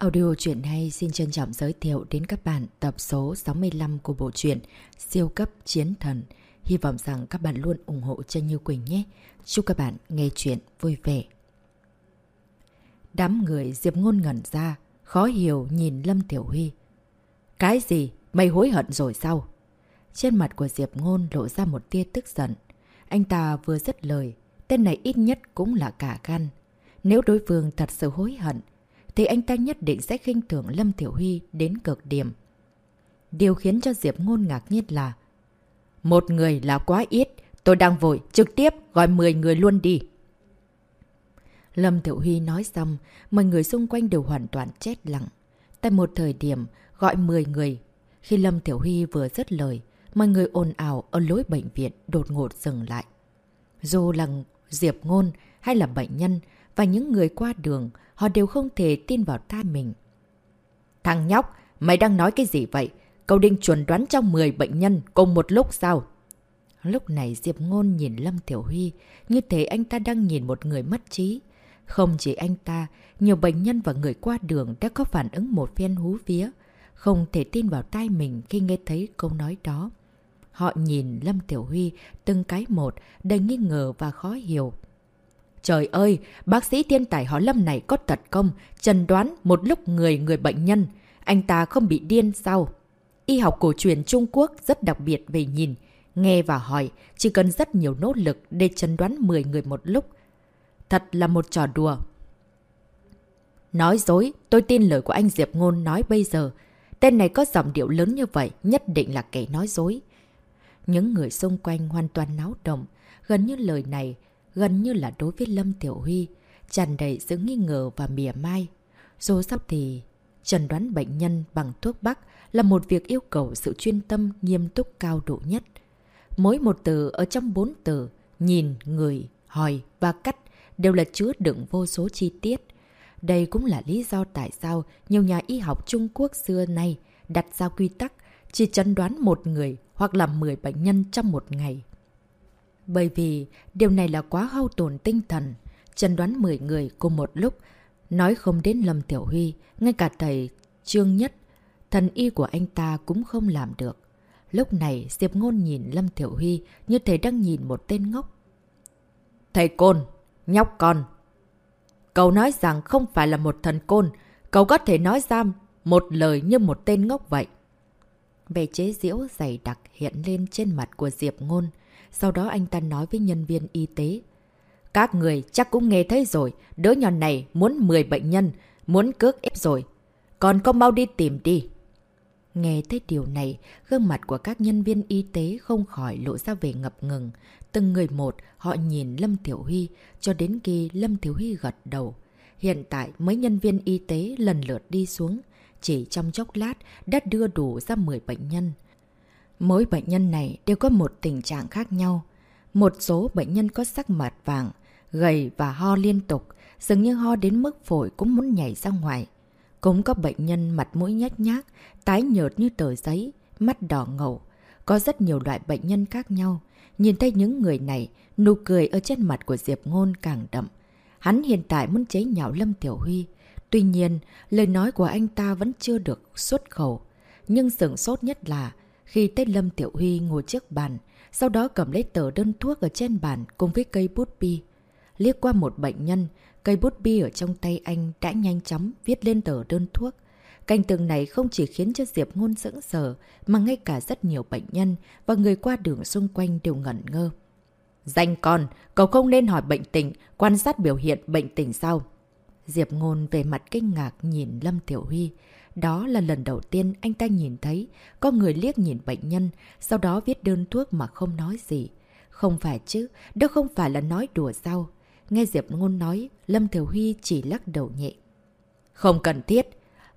Audio truyện hay xin trân trọng giới thiệu đến các bạn tập số 65 của bộ truyện Siêu cấp chiến thần. Hy vọng rằng các bạn luôn ủng hộ cho Như Quỳnh nhé. Chúc các bạn nghe chuyện vui vẻ. Đám người Diệp Ngôn ngẩn ra, khó hiểu nhìn Lâm Tiểu Huy. Cái gì? Mày hối hận rồi sao? Trên mặt của Diệp Ngôn lộ ra một tia tức giận. Anh ta vừa dứt lời, tên này ít nhất cũng là cả gan. Nếu đối phương thật sự hối hận, thì anh ta nhất định sẽ khinh thường Lâm Tiểu Huy đến cực điểm. Điều khiến cho Diệp Ngôn ngạc nhiên là Một người là quá ít, tôi đang vội, trực tiếp gọi 10 người luôn đi. Lâm Tiểu Huy nói xong, mọi người xung quanh đều hoàn toàn chết lặng. Tại một thời điểm, gọi 10 người. Khi Lâm Tiểu Huy vừa dứt lời, mọi người ồn ào ở lối bệnh viện đột ngột dừng lại. Dù là Diệp Ngôn hay là bệnh nhân và những người qua đường, họ đều không thể tin vào tai mình. Thằng nhóc, mày đang nói cái gì vậy? Cậu định chuẩn đoán trong 10 bệnh nhân cùng một lúc sao? Lúc này Diệp Ngôn nhìn Lâm Tiểu Huy, như thế anh ta đang nhìn một người mất trí. Không chỉ anh ta, nhiều bệnh nhân và người qua đường đã có phản ứng một phen hú vía. Không thể tin vào tai mình khi nghe thấy câu nói đó. Họ nhìn Lâm Tiểu Huy từng cái một, đầy nghi ngờ và khó hiểu. Trời ơi, bác sĩ thiên tài họ Lâm này có thật công, trần đoán một lúc người người bệnh nhân. Anh ta không bị điên sao? Y học cổ truyền Trung Quốc rất đặc biệt về nhìn, nghe và hỏi, chỉ cần rất nhiều nỗ lực để trần đoán 10 người một lúc. Thật là một trò đùa. Nói dối, tôi tin lời của anh Diệp Ngôn nói bây giờ. Tên này có giọng điệu lớn như vậy, nhất định là kẻ nói dối. Những người xung quanh hoàn toàn náo động, gần như lời này gần như là đối với Lâm Tiểu Huy, tràn đầy sự nghi ngờ và mỉa mai. Dù sao thì, trần đoán bệnh nhân bằng thuốc bắc là một việc yêu cầu sự chuyên tâm nghiêm túc cao độ nhất. Mỗi một từ ở trong bốn từ, nhìn, người, hỏi và cắt đều là chứa đựng vô số chi tiết. Đây cũng là lý do tại sao nhiều nhà y học Trung Quốc xưa nay đặt ra quy tắc chỉ chấn đoán một người hoặc là 10 bệnh nhân trong một ngày. Bởi vì điều này là quá hao tổn tinh thần. Chẩn đoán 10 người cùng một lúc. Nói không đến Lâm Tiểu Huy, ngay cả thầy Trương Nhất, thần y của anh ta cũng không làm được. Lúc này Diệp Ngôn nhìn Lâm Tiểu Huy như thể đang nhìn một tên ngốc. Thầy Côn, nhóc con. Cậu nói rằng không phải là một thần côn, cậu có thể nói ra một lời như một tên ngốc vậy. Vẻ chế diễu dày đặc hiện lên trên mặt của Diệp Ngôn. Sau đó anh ta nói với nhân viên y tế. Các người chắc cũng nghe thấy rồi, đứa nhỏ này muốn 10 bệnh nhân, muốn cước ép rồi. Còn con mau đi tìm đi. Nghe thấy điều này, gương mặt của các nhân viên y tế không khỏi lộ ra về ngập ngừng. Từng người một, họ nhìn Lâm Tiểu Huy, cho đến khi Lâm Tiểu Huy gật đầu. Hiện tại, mấy nhân viên y tế lần lượt đi xuống. Chỉ trong chốc lát, đã đưa đủ ra 10 bệnh nhân. Mỗi bệnh nhân này đều có một tình trạng khác nhau. Một số bệnh nhân có sắc mặt vàng, gầy và ho liên tục, dường như ho đến mức phổi cũng muốn nhảy ra ngoài. Cũng có bệnh nhân mặt mũi nhét nhác, tái nhợt như tờ giấy, mắt đỏ ngầu. Có rất nhiều loại bệnh nhân khác nhau. Nhìn thấy những người này, nụ cười ở trên mặt của Diệp Ngôn càng đậm. Hắn hiện tại muốn chế nhạo Lâm Tiểu Huy. Tuy nhiên, lời nói của anh ta vẫn chưa được xuất khẩu. Nhưng sửng sốt nhất là khi Tết Lâm Tiểu Huy ngồi trước bàn, sau đó cầm lấy tờ đơn thuốc ở trên bàn cùng với cây bút bi. Liếc qua một bệnh nhân, cây bút bi ở trong tay anh đã nhanh chóng viết lên tờ đơn thuốc. Cảnh tượng này không chỉ khiến cho Diệp Ngôn sững sờ, mà ngay cả rất nhiều bệnh nhân và người qua đường xung quanh đều ngẩn ngơ. Danh con, cậu không nên hỏi bệnh tình, quan sát biểu hiện bệnh tình sau. Diệp Ngôn về mặt kinh ngạc nhìn Lâm Tiểu Huy. Đó là lần đầu tiên anh ta nhìn thấy có người liếc nhìn bệnh nhân, sau đó viết đơn thuốc mà không nói gì. Không phải chứ, đó không phải là nói đùa sao. Nghe Diệp Ngôn nói, Lâm Thiểu Huy chỉ lắc đầu nhẹ. Không cần thiết.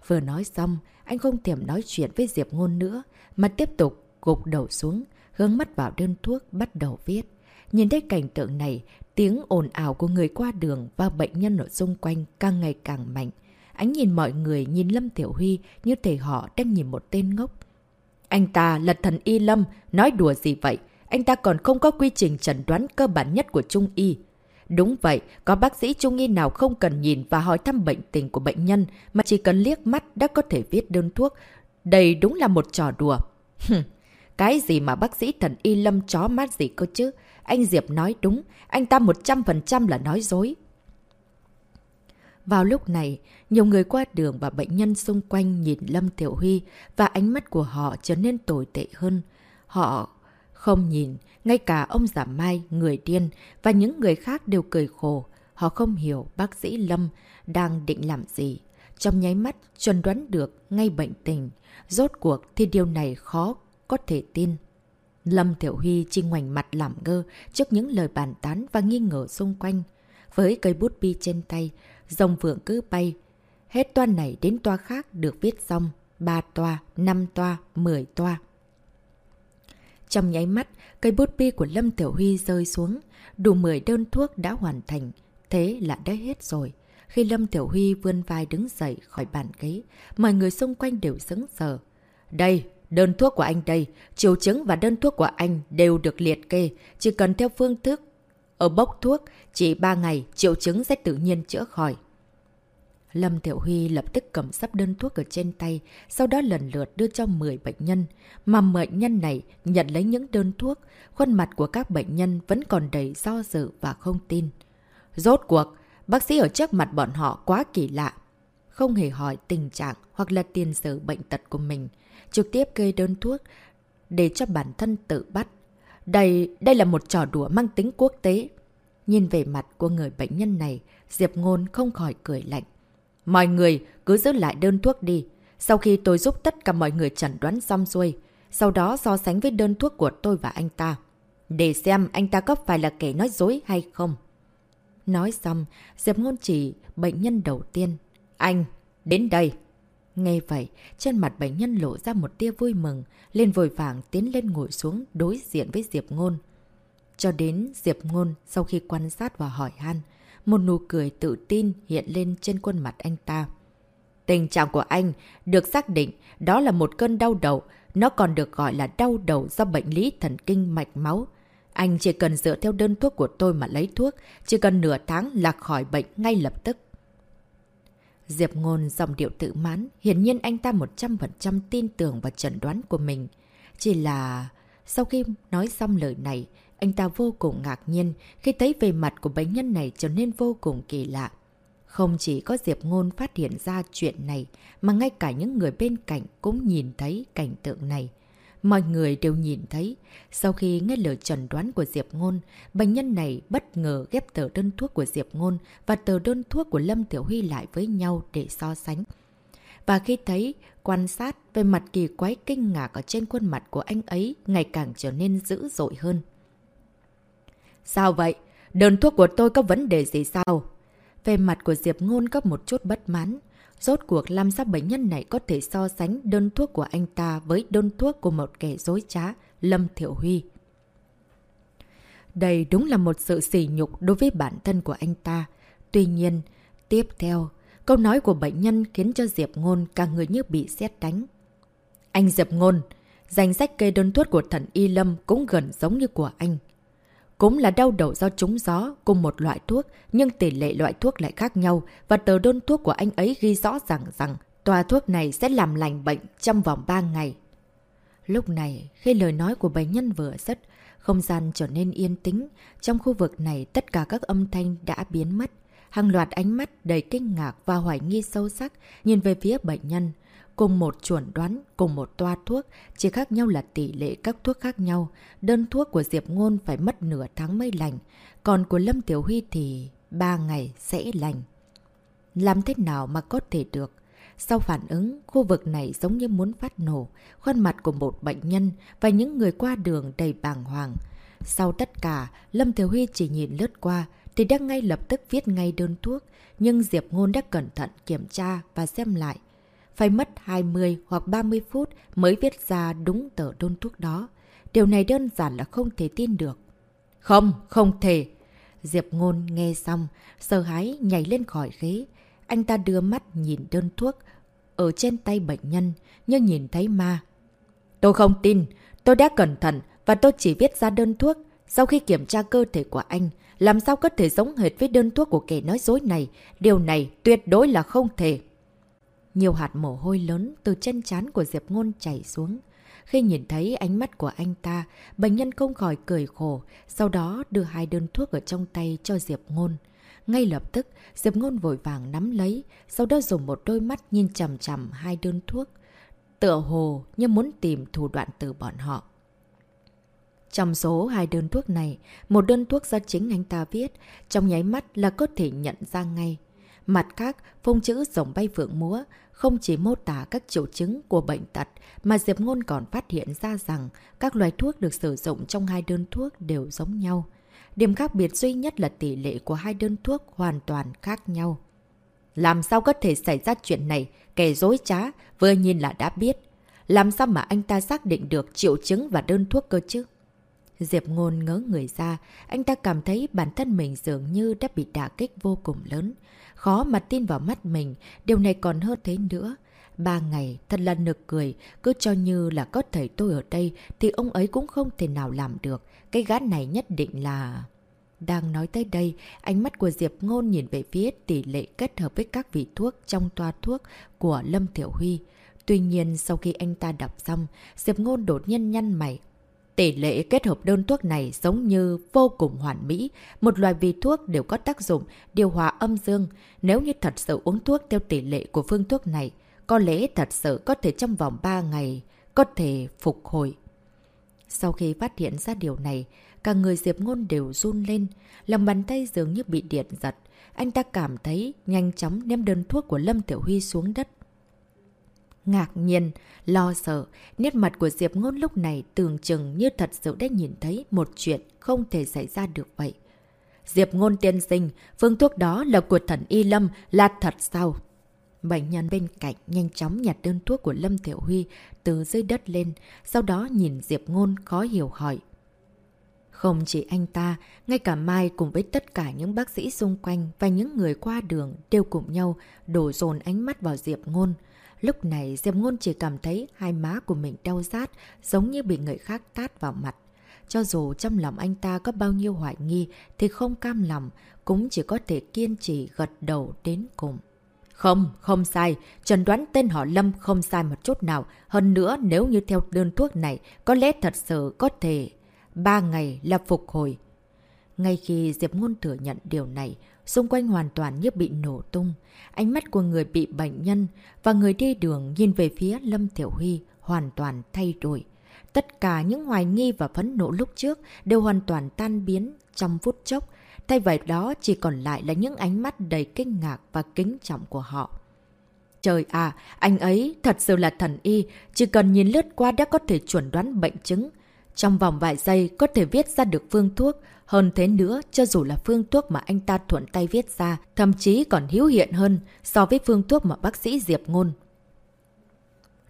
Vừa nói xong, anh không tiệm nói chuyện với Diệp Ngôn nữa, mà tiếp tục gục đầu xuống, hướng mắt vào đơn thuốc bắt đầu viết. Nhìn thấy cảnh tượng này, tiếng ồn ào của người qua đường và bệnh nhân ở xung quanh càng ngày càng mạnh. Ánh nhìn mọi người nhìn Lâm Tiểu Huy như thể họ đang nhìn một tên ngốc. Anh ta là thần y Lâm, nói đùa gì vậy? Anh ta còn không có quy trình chẩn đoán cơ bản nhất của Trung Y. Đúng vậy, có bác sĩ trung y nào không cần nhìn và hỏi thăm bệnh tình của bệnh nhân mà chỉ cần liếc mắt đã có thể viết đơn thuốc. Đây đúng là một trò đùa. Cái gì mà bác sĩ thần y lâm chó mát gì cơ chứ? Anh Diệp nói đúng, anh ta 100% là nói dối. Vào lúc này, nhiều người qua đường và bệnh nhân xung quanh nhìn Lâm Tiểu Huy và ánh mắt của họ trở nên tồi tệ hơn. Họ không nhìn, ngay cả ông giả mai, người điên và những người khác đều cười khổ. Họ không hiểu bác sĩ Lâm đang định làm gì. Trong nháy mắt, chuẩn đoán được ngay bệnh tình. Rốt cuộc thì điều này khó có thể tin. Lâm Tiểu Huy chỉ ngoảnh mặt làm ngơ trước những lời bàn tán và nghi ngờ xung quanh. Với cây bút bi trên tay, rồng vượng cứ bay. Hết toa này đến toa khác được viết xong. ba toa, năm toa, 10 toa. Trong nháy mắt, cây bút bi của Lâm Tiểu Huy rơi xuống. Đủ 10 đơn thuốc đã hoàn thành. Thế là đã hết rồi. Khi Lâm Tiểu Huy vươn vai đứng dậy khỏi bàn ghế, mọi người xung quanh đều sững sờ. Đây, đơn thuốc của anh đây, triệu chứng và đơn thuốc của anh đều được liệt kê, chỉ cần theo phương thức. Ở bốc thuốc, chỉ 3 ngày, triệu chứng sẽ tự nhiên chữa khỏi. Lâm thiệu Huy lập tức cầm sắp đơn thuốc ở trên tay, sau đó lần lượt đưa cho 10 bệnh nhân. Mà bệnh nhân này nhận lấy những đơn thuốc, khuôn mặt của các bệnh nhân vẫn còn đầy do dự và không tin. Rốt cuộc, bác sĩ ở trước mặt bọn họ quá kỳ lạ. Không hề hỏi tình trạng hoặc là tiền sử bệnh tật của mình, trực tiếp kê đơn thuốc để cho bản thân tự bắt. Đây, đây là một trò đùa mang tính quốc tế. Nhìn về mặt của người bệnh nhân này, Diệp Ngôn không khỏi cười lạnh. Mọi người cứ giữ lại đơn thuốc đi. Sau khi tôi giúp tất cả mọi người chẩn đoán xong xuôi, sau đó so sánh với đơn thuốc của tôi và anh ta. Để xem anh ta có phải là kẻ nói dối hay không. Nói xong, Diệp Ngôn chỉ bệnh nhân đầu tiên. Anh, đến đây. Nghe vậy, trên mặt bệnh nhân lộ ra một tia vui mừng, lên vội vàng tiến lên ngồi xuống đối diện với Diệp Ngôn. Cho đến Diệp Ngôn sau khi quan sát và hỏi han, một nụ cười tự tin hiện lên trên khuôn mặt anh ta. Tình trạng của anh được xác định đó là một cơn đau đầu, nó còn được gọi là đau đầu do bệnh lý thần kinh mạch máu. Anh chỉ cần dựa theo đơn thuốc của tôi mà lấy thuốc, chỉ cần nửa tháng là khỏi bệnh ngay lập tức. Diệp Ngôn dòng điệu tự mãn, hiển nhiên anh ta 100% tin tưởng vào chẩn đoán của mình. Chỉ là... Sau khi nói xong lời này, anh ta vô cùng ngạc nhiên khi thấy về mặt của bệnh nhân này trở nên vô cùng kỳ lạ. Không chỉ có Diệp Ngôn phát hiện ra chuyện này, mà ngay cả những người bên cạnh cũng nhìn thấy cảnh tượng này. Mọi người đều nhìn thấy, sau khi nghe lời trần đoán của Diệp Ngôn, bệnh nhân này bất ngờ ghép tờ đơn thuốc của Diệp Ngôn và tờ đơn thuốc của Lâm Tiểu Huy lại với nhau để so sánh. Và khi thấy, quan sát về mặt kỳ quái kinh ngạc ở trên khuôn mặt của anh ấy ngày càng trở nên dữ dội hơn. Sao vậy? Đơn thuốc của tôi có vấn đề gì sao? Về mặt của Diệp Ngôn có một chút bất mãn. Rốt cuộc làm sao bệnh nhân này có thể so sánh đơn thuốc của anh ta với đơn thuốc của một kẻ dối trá, Lâm Thiểu Huy. Đây đúng là một sự sỉ nhục đối với bản thân của anh ta. Tuy nhiên, tiếp theo, câu nói của bệnh nhân khiến cho Diệp Ngôn cả người như bị xét đánh. Anh Diệp Ngôn, danh sách kê đơn thuốc của thần Y Lâm cũng gần giống như của anh. Cũng là đau đầu do trúng gió, cùng một loại thuốc, nhưng tỷ lệ loại thuốc lại khác nhau và tờ đơn thuốc của anh ấy ghi rõ ràng rằng tòa thuốc này sẽ làm lành bệnh trong vòng 3 ngày. Lúc này, khi lời nói của bệnh nhân vừa dứt, không gian trở nên yên tĩnh. Trong khu vực này, tất cả các âm thanh đã biến mất. Hàng loạt ánh mắt đầy kinh ngạc và hoài nghi sâu sắc nhìn về phía bệnh nhân. Cùng một chuẩn đoán, cùng một toa thuốc, chỉ khác nhau là tỷ lệ các thuốc khác nhau. Đơn thuốc của Diệp Ngôn phải mất nửa tháng mới lành, còn của Lâm Tiểu Huy thì 3 ngày sẽ lành. Làm thế nào mà có thể được? Sau phản ứng, khu vực này giống như muốn phát nổ, khuôn mặt của một bệnh nhân và những người qua đường đầy bàng hoàng. Sau tất cả, Lâm Tiểu Huy chỉ nhìn lướt qua, thì đã ngay lập tức viết ngay đơn thuốc, nhưng Diệp Ngôn đã cẩn thận kiểm tra và xem lại phải mất 20 hoặc 30 phút mới viết ra đúng tờ đơn thuốc đó. Điều này đơn giản là không thể tin được. Không, không thể. Diệp Ngôn nghe xong, sợ hãi nhảy lên khỏi ghế. Anh ta đưa mắt nhìn đơn thuốc ở trên tay bệnh nhân, nhưng nhìn thấy ma. Tôi không tin, tôi đã cẩn thận và tôi chỉ viết ra đơn thuốc. sau khi kiểm tra cơ thể của anh, làm sao có thể giống hệt với đơn thuốc của kẻ nói dối này. Điều này tuyệt đối là không thể. Nhiều hạt mồ hôi lớn từ chân chán của Diệp Ngôn chảy xuống. Khi nhìn thấy ánh mắt của anh ta, bệnh nhân không khỏi cười khổ, sau đó đưa hai đơn thuốc ở trong tay cho Diệp Ngôn. Ngay lập tức, Diệp Ngôn vội vàng nắm lấy, sau đó dùng một đôi mắt nhìn chằm chằm hai đơn thuốc. Tựa hồ như muốn tìm thủ đoạn từ bọn họ. Trong số hai đơn thuốc này, một đơn thuốc do chính anh ta viết, trong nháy mắt là có thể nhận ra ngay. Mặt khác, phông chữ rồng bay phượng múa, không chỉ mô tả các triệu chứng của bệnh tật, mà Diệp Ngôn còn phát hiện ra rằng các loại thuốc được sử dụng trong hai đơn thuốc đều giống nhau. Điểm khác biệt duy nhất là tỷ lệ của hai đơn thuốc hoàn toàn khác nhau. Làm sao có thể xảy ra chuyện này, kẻ dối trá, vừa nhìn là đã biết. Làm sao mà anh ta xác định được triệu chứng và đơn thuốc cơ chứ? Diệp Ngôn ngớ người ra, anh ta cảm thấy bản thân mình dường như đã bị đả kích vô cùng lớn. Khó mà tin vào mắt mình, điều này còn hơn thế nữa. Ba ngày, thật là nực cười, cứ cho như là có thầy tôi ở đây thì ông ấy cũng không thể nào làm được. Cái gã này nhất định là... Đang nói tới đây, ánh mắt của Diệp Ngôn nhìn về phía tỷ lệ kết hợp với các vị thuốc trong toa thuốc của Lâm Thiểu Huy. Tuy nhiên, sau khi anh ta đọc xong, Diệp Ngôn đột nhiên nhăn mày, Tỷ lệ kết hợp đơn thuốc này giống như vô cùng hoàn mỹ. Một loại vị thuốc đều có tác dụng điều hòa âm dương. Nếu như thật sự uống thuốc theo tỷ lệ của phương thuốc này, có lẽ thật sự có thể trong vòng 3 ngày có thể phục hồi. Sau khi phát hiện ra điều này, cả người Diệp Ngôn đều run lên, lòng bàn tay dường như bị điện giật. Anh ta cảm thấy nhanh chóng ném đơn thuốc của Lâm Tiểu Huy xuống đất. Ngạc nhiên, lo sợ, nét mặt của Diệp Ngôn lúc này tưởng chừng như thật sự đã nhìn thấy một chuyện không thể xảy ra được vậy. Diệp Ngôn tiên sinh, phương thuốc đó là của thần Y Lâm, là thật sao? Bệnh nhân bên cạnh nhanh chóng nhặt đơn thuốc của Lâm Thiểu Huy từ dưới đất lên, sau đó nhìn Diệp Ngôn khó hiểu hỏi. Không chỉ anh ta, ngay cả Mai cùng với tất cả những bác sĩ xung quanh và những người qua đường đều cùng nhau đổ dồn ánh mắt vào Diệp Ngôn. Lúc này Diệp Ngôn chỉ cảm thấy hai má của mình đau rát giống như bị người khác tát vào mặt. Cho dù trong lòng anh ta có bao nhiêu hoài nghi thì không cam lòng, cũng chỉ có thể kiên trì gật đầu đến cùng. Không, không sai. Trần đoán tên họ Lâm không sai một chút nào. Hơn nữa, nếu như theo đơn thuốc này, có lẽ thật sự có thể ba ngày là phục hồi. Ngay khi Diệp Ngôn thừa nhận điều này, xung quanh hoàn toàn như bị nổ tung. Ánh mắt của người bị bệnh nhân và người đi đường nhìn về phía Lâm Thiểu Huy hoàn toàn thay đổi. Tất cả những hoài nghi và phấn nộ lúc trước đều hoàn toàn tan biến trong phút chốc. Thay vậy đó chỉ còn lại là những ánh mắt đầy kinh ngạc và kính trọng của họ. Trời à, anh ấy thật sự là thần y, chỉ cần nhìn lướt qua đã có thể chuẩn đoán bệnh chứng. Trong vòng vài giây có thể viết ra được phương thuốc, hơn thế nữa, cho dù là phương thuốc mà anh ta thuận tay viết ra, thậm chí còn hữu hiện hơn so với phương thuốc mà bác sĩ Diệp Ngôn.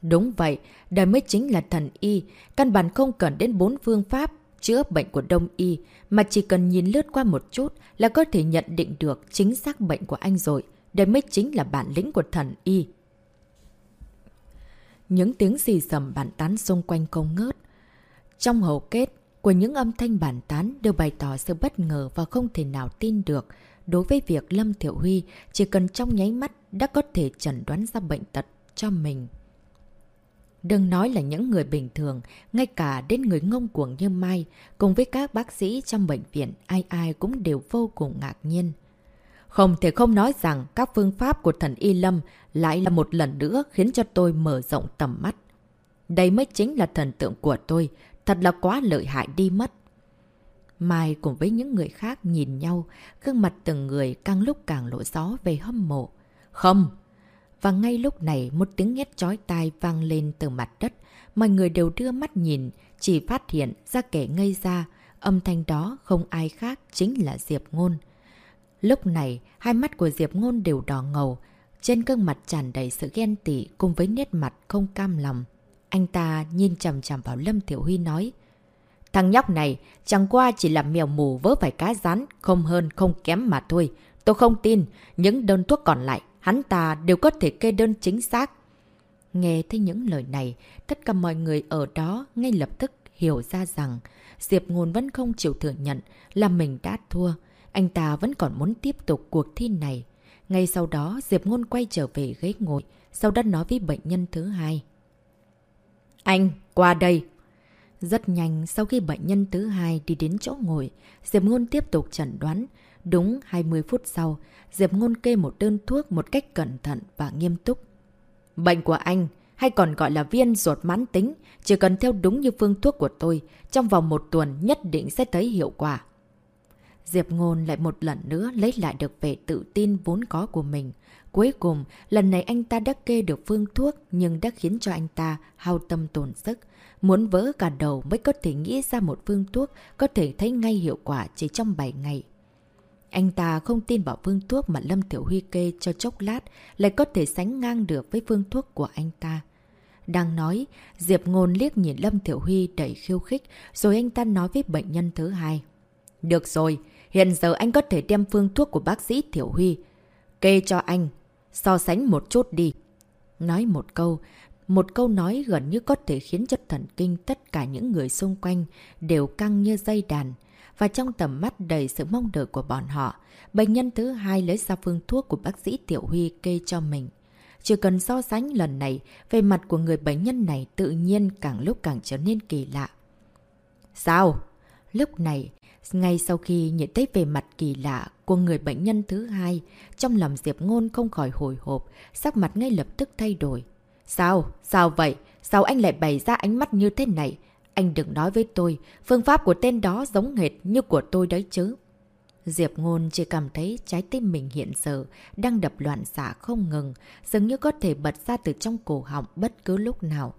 Đúng vậy, đây mới chính là thần y, căn bản không cần đến bốn phương pháp chữa bệnh của đông y, mà chỉ cần nhìn lướt qua một chút là có thể nhận định được chính xác bệnh của anh rồi. Đây mới chính là bản lĩnh của thần y. Những tiếng xì sầm bàn tán xung quanh không ngớt. Trong hầu kết, của những âm thanh bản tán đều bày tỏ sự bất ngờ và không thể nào tin được đối với việc Lâm Thiệu Huy chỉ cần trong nháy mắt đã có thể chẩn đoán ra bệnh tật cho mình. Đừng nói là những người bình thường, ngay cả đến người ngông cuồng như Mai, cùng với các bác sĩ trong bệnh viện, ai ai cũng đều vô cùng ngạc nhiên. Không thể không nói rằng các phương pháp của thần Y Lâm lại là một lần nữa khiến cho tôi mở rộng tầm mắt. Đây mới chính là thần tượng của tôi, Thật là quá lợi hại đi mất. Mai cùng với những người khác nhìn nhau, gương mặt từng người càng lúc càng lộ gió về hâm mộ. Không! Và ngay lúc này một tiếng hét chói tai vang lên từ mặt đất. Mọi người đều đưa mắt nhìn, chỉ phát hiện ra kẻ ngây ra. Âm thanh đó không ai khác chính là Diệp Ngôn. Lúc này, hai mắt của Diệp Ngôn đều đỏ ngầu. Trên gương mặt tràn đầy sự ghen tị cùng với nét mặt không cam lòng. Anh ta nhìn chầm chầm vào Lâm Tiểu Huy nói. Thằng nhóc này chẳng qua chỉ là mèo mù vớ phải cá rán, không hơn không kém mà thôi. Tôi không tin, những đơn thuốc còn lại, hắn ta đều có thể kê đơn chính xác. Nghe thấy những lời này, tất cả mọi người ở đó ngay lập tức hiểu ra rằng Diệp Ngôn vẫn không chịu thừa nhận là mình đã thua. Anh ta vẫn còn muốn tiếp tục cuộc thi này. Ngay sau đó, Diệp Ngôn quay trở về ghế ngồi, sau đó nói với bệnh nhân thứ hai. Anh, qua đây. Rất nhanh, sau khi bệnh nhân thứ hai đi đến chỗ ngồi, Diệp Ngôn tiếp tục chẩn đoán. Đúng 20 phút sau, Diệp Ngôn kê một đơn thuốc một cách cẩn thận và nghiêm túc. Bệnh của anh, hay còn gọi là viên ruột mãn tính, chỉ cần theo đúng như phương thuốc của tôi, trong vòng một tuần nhất định sẽ thấy hiệu quả. Diệp Ngôn lại một lần nữa lấy lại được vẻ tự tin vốn có của mình. Cuối cùng, lần này anh ta đã kê được phương thuốc nhưng đã khiến cho anh ta hao tâm tổn sức. Muốn vỡ cả đầu mới có thể nghĩ ra một phương thuốc có thể thấy ngay hiệu quả chỉ trong 7 ngày. Anh ta không tin vào phương thuốc mà Lâm Tiểu Huy kê cho chốc lát lại có thể sánh ngang được với phương thuốc của anh ta. Đang nói, Diệp Ngôn liếc nhìn Lâm Tiểu Huy đầy khiêu khích rồi anh ta nói với bệnh nhân thứ hai. Được rồi, hiện giờ anh có thể đem phương thuốc của bác sĩ Tiểu Huy. Kê cho anh, so sánh một chút đi. Nói một câu, một câu nói gần như có thể khiến cho thần kinh tất cả những người xung quanh đều căng như dây đàn và trong tầm mắt đầy sự mong đợi của bọn họ, bệnh nhân thứ hai lấy ra phương thuốc của bác sĩ Tiểu Huy kê cho mình. Chỉ cần so sánh lần này, về mặt của người bệnh nhân này tự nhiên càng lúc càng trở nên kỳ lạ. Sao? Lúc này, ngay sau khi nhận thấy về mặt kỳ lạ của người bệnh nhân thứ hai, trong lòng Diệp Ngôn không khỏi hồi hộp, sắc mặt ngay lập tức thay đổi. Sao? Sao vậy? Sao anh lại bày ra ánh mắt như thế này? Anh đừng nói với tôi, phương pháp của tên đó giống hệt như của tôi đấy chứ. Diệp Ngôn chỉ cảm thấy trái tim mình hiện giờ đang đập loạn xạ không ngừng, dường như có thể bật ra từ trong cổ họng bất cứ lúc nào.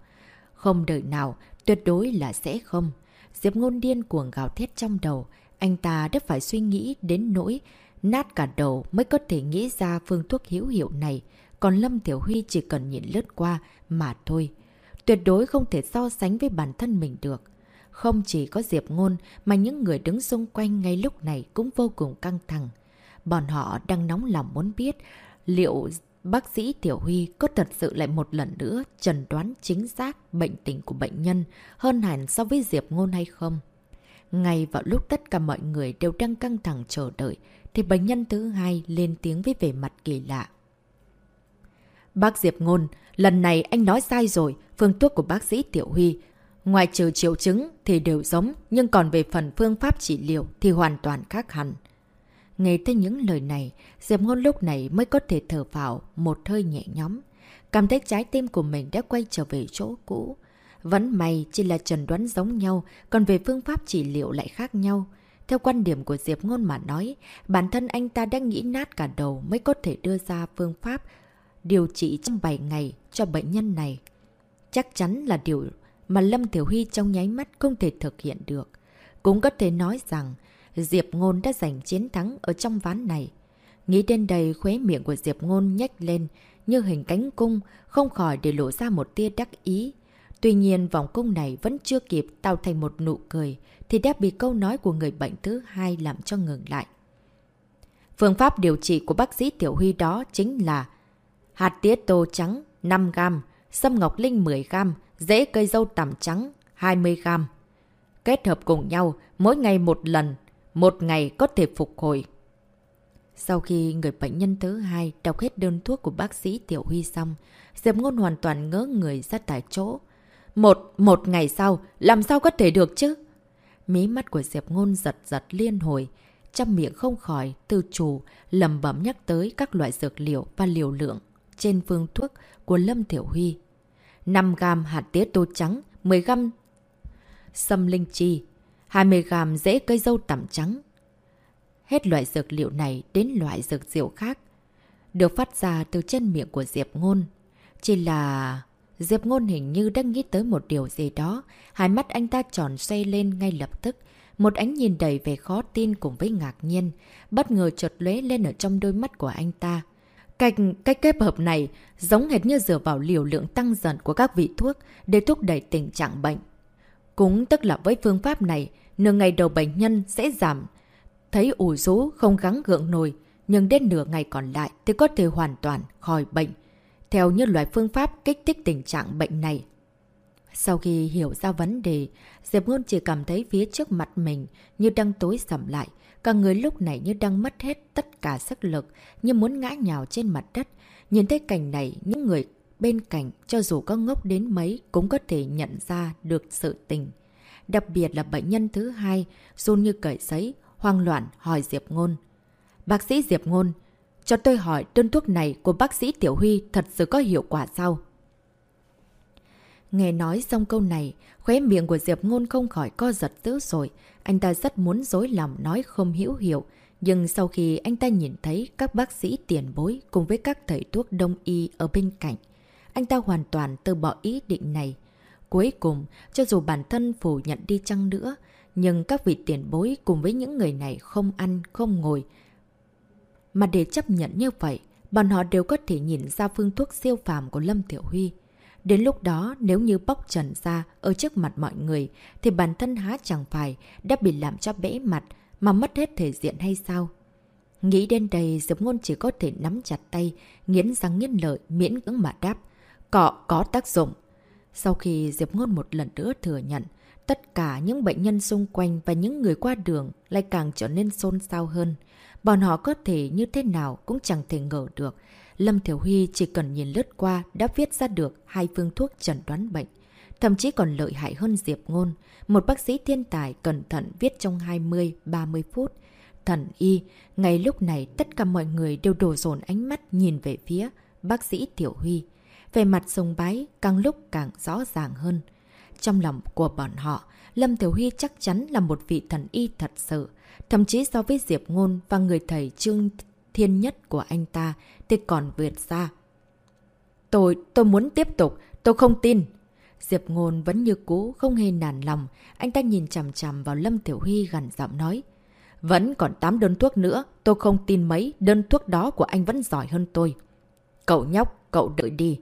Không đợi nào, tuyệt đối là sẽ không. Diệp Ngôn điên cuồng gào thét trong đầu, anh ta đã phải suy nghĩ đến nỗi nát cả đầu mới có thể nghĩ ra phương thuốc hữu hiệu này, còn Lâm Tiểu Huy chỉ cần nhìn lướt qua mà thôi. Tuyệt đối không thể so sánh với bản thân mình được. Không chỉ có Diệp Ngôn mà những người đứng xung quanh ngay lúc này cũng vô cùng căng thẳng. Bọn họ đang nóng lòng muốn biết liệu bác sĩ Tiểu Huy có thật sự lại một lần nữa trần đoán chính xác bệnh tình của bệnh nhân hơn hẳn so với Diệp Ngôn hay không. Ngay vào lúc tất cả mọi người đều đang căng thẳng chờ đợi, thì bệnh nhân thứ hai lên tiếng với vẻ mặt kỳ lạ. Bác Diệp Ngôn, lần này anh nói sai rồi, phương thuốc của bác sĩ Tiểu Huy. Ngoài trừ triệu chứng thì đều giống, nhưng còn về phần phương pháp trị liệu thì hoàn toàn khác hẳn. Nghe tới những lời này, Diệp Ngôn lúc này mới có thể thở vào một hơi nhẹ nhóm. Cảm thấy trái tim của mình đã quay trở về chỗ cũ. Vẫn may chỉ là trần đoán giống nhau, còn về phương pháp trị liệu lại khác nhau. Theo quan điểm của Diệp Ngôn mà nói, bản thân anh ta đã nghĩ nát cả đầu mới có thể đưa ra phương pháp điều trị trong 7 ngày cho bệnh nhân này. Chắc chắn là điều mà Lâm Thiểu Huy trong nháy mắt không thể thực hiện được. Cũng có thể nói rằng Diệp Ngôn đã giành chiến thắng ở trong ván này. Nghĩ đến đây khuế miệng của Diệp Ngôn nhách lên như hình cánh cung, không khỏi để lộ ra một tia đắc ý. Tuy nhiên vòng cung này vẫn chưa kịp tạo thành một nụ cười, thì đã bị câu nói của người bệnh thứ hai làm cho ngừng lại. Phương pháp điều trị của bác sĩ Tiểu Huy đó chính là hạt tía tô trắng 5g, sâm ngọc linh 10g, rễ cây dâu tằm trắng 20g. Kết hợp cùng nhau, mỗi ngày một lần, một ngày có thể phục hồi. Sau khi người bệnh nhân thứ hai đọc hết đơn thuốc của bác sĩ Tiểu Huy xong, Diệp Ngôn hoàn toàn ngỡ người ra tại chỗ. Một, một ngày sau, làm sao có thể được chứ? Mí mắt của Diệp Ngôn giật giật liên hồi, trong miệng không khỏi, từ chủ, lầm bẩm nhắc tới các loại dược liệu và liều lượng trên phương thuốc của Lâm Tiểu Huy. 5 gam hạt tía tô trắng, 10 gam sâm linh chi, 20 gam rễ cây dâu tằm trắng. Hết loại dược liệu này đến loại dược rượu khác, được phát ra từ chân miệng của Diệp Ngôn. Chỉ là... Diệp Ngôn hình như đang nghĩ tới một điều gì đó, hai mắt anh ta tròn xoay lên ngay lập tức. Một ánh nhìn đầy về khó tin cùng với ngạc nhiên, bất ngờ chợt lóe lên ở trong đôi mắt của anh ta. Cách, cách kết hợp này giống hệt như dựa vào liều lượng tăng dần của các vị thuốc để thúc đẩy tình trạng bệnh. Cũng tức là với phương pháp này, nửa ngày đầu bệnh nhân sẽ giảm, thấy ủ rũ không gắng gượng nổi, nhưng đến nửa ngày còn lại thì có thể hoàn toàn khỏi bệnh, theo như loại phương pháp kích thích tình trạng bệnh này. Sau khi hiểu ra vấn đề, Diệp Ngôn chỉ cảm thấy phía trước mặt mình như đang tối sầm lại. Cả người lúc này như đang mất hết tất cả sức lực, như muốn ngã nhào trên mặt đất. Nhìn thấy cảnh này, những người bên cạnh, cho dù có ngốc đến mấy, cũng có thể nhận ra được sự tình. Đặc biệt là bệnh nhân thứ hai, run như cởi giấy, hoang loạn hỏi Diệp Ngôn. Bác sĩ Diệp Ngôn, cho tôi hỏi đơn thuốc này của bác sĩ Tiểu Huy thật sự có hiệu quả sao? Nghe nói xong câu này, khóe miệng của Diệp Ngôn không khỏi co giật dữ rồi. Anh ta rất muốn dối lòng nói không hiểu hiểu, Nhưng sau khi anh ta nhìn thấy các bác sĩ tiền bối cùng với các thầy thuốc đông y ở bên cạnh, anh ta hoàn toàn từ bỏ ý định này. Cuối cùng, cho dù bản thân phủ nhận đi chăng nữa, nhưng các vị tiền bối cùng với những người này không ăn, không ngồi. Mà để chấp nhận như vậy, bọn họ đều có thể nhìn ra phương thuốc siêu phàm của Lâm Tiểu Huy. Đến lúc đó, nếu như bóc trần ra ở trước mặt mọi người, thì bản thân há chẳng phải đã bị làm cho bẽ mặt mà mất hết thể diện hay sao? Nghĩ đến đây, Diệp Ngôn chỉ có thể nắm chặt tay, nghiến răng nghiến lợi, miễn cưỡng mà đáp. Cọ có tác dụng. Sau khi Diệp Ngôn một lần nữa thừa nhận, tất cả những bệnh nhân xung quanh và những người qua đường lại càng trở nên xôn xao hơn. Bọn họ có thể như thế nào cũng chẳng thể ngờ được. Lâm Thiểu Huy chỉ cần nhìn lướt qua đã viết ra được hai phương thuốc chẩn đoán bệnh. Thậm chí còn lợi hại hơn Diệp Ngôn. Một bác sĩ thiên tài cẩn thận viết trong 20-30 phút. Thần y, ngay lúc này tất cả mọi người đều đổ dồn ánh mắt nhìn về phía bác sĩ Tiểu Huy. Về mặt sùng bái càng lúc càng rõ ràng hơn. Trong lòng của bọn họ, Lâm Tiểu Huy chắc chắn là một vị thần y thật sự. Thậm chí so với Diệp Ngôn và người thầy Trương Thiên Nhất của anh ta thì còn vượt xa. Tôi, tôi muốn tiếp tục, tôi không tin. Diệp Ngôn vẫn như cũ, không hề nản lòng. Anh ta nhìn chằm chằm vào Lâm Tiểu Huy gần giọng nói. Vẫn còn 8 đơn thuốc nữa, tôi không tin mấy, đơn thuốc đó của anh vẫn giỏi hơn tôi. Cậu nhóc, cậu đợi đi.